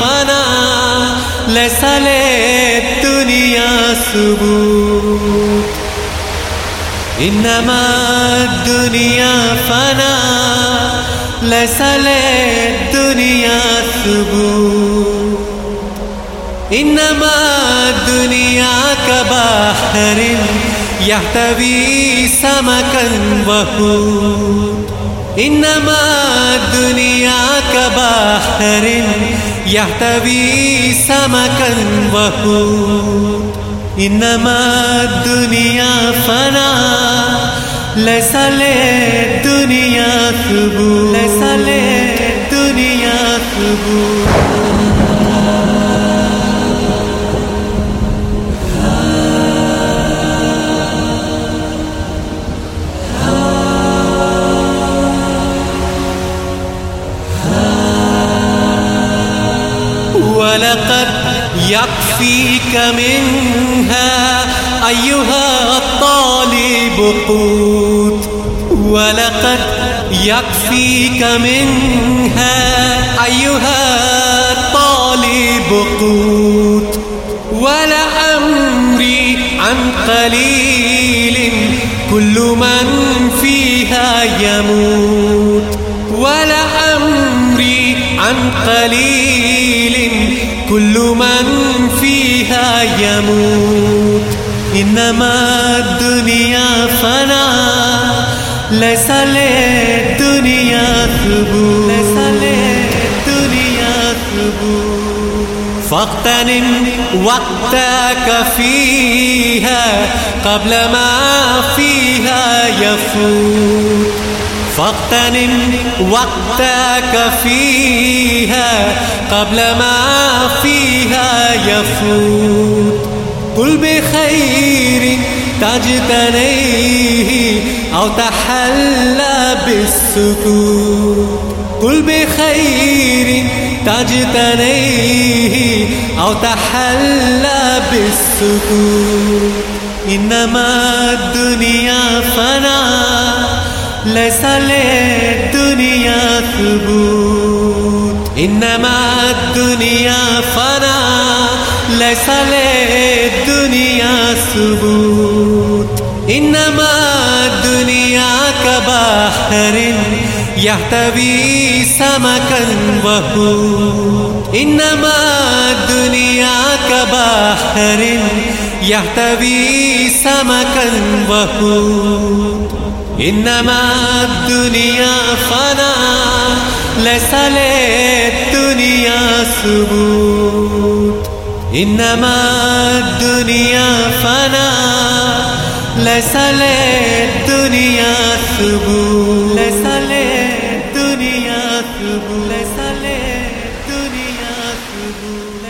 فنا، ليس للدنيا ثبوت. إنما الدنيا فنا، ليس للدنيا ثبوت. إنما الدنيا كبحر يحتوي سمكا انما دنیا کا باخر یحتوی سمکن وحو انما دنیا فنا لسل دنیا خبو لسل دنیا خبو ولقد يكفيك منها أيها الطالب قوت ولقد يكفيك منها أيها الطالب قوت ولأمري عن قليل كل من فيها يموت ولأمري عن قليل كل من فيها يموت. إنما الدنيا فنا ليس للدنيا ثبوت. ليس للدنيا ثبوت. فاغتنم وقتك فيها قبل ما فيها يفوت. فاغتنم وقتك فيها قبل ما فيها يفوت. قل بخير تجتنيه أو تحلى بالسكوت. قل بخير تجتنيه أو تحلى بالسكوت. إنما الدنيا فنا ليس للدنيا ثبوت. إنما الدنيا فنا. ليس للدنيا ثبوت. إنما الدنيا كبحر يحتوي سمكا وهود إنما الدنيا كبحر يحتوي سمكا وهود انما الدنيا فنا، ليس للدنيا ثبوت. انما الدنيا فنا، ليس للدنيا ثبوت. ليس للدنيا ثبوت. ليس للدنيا ثبوت.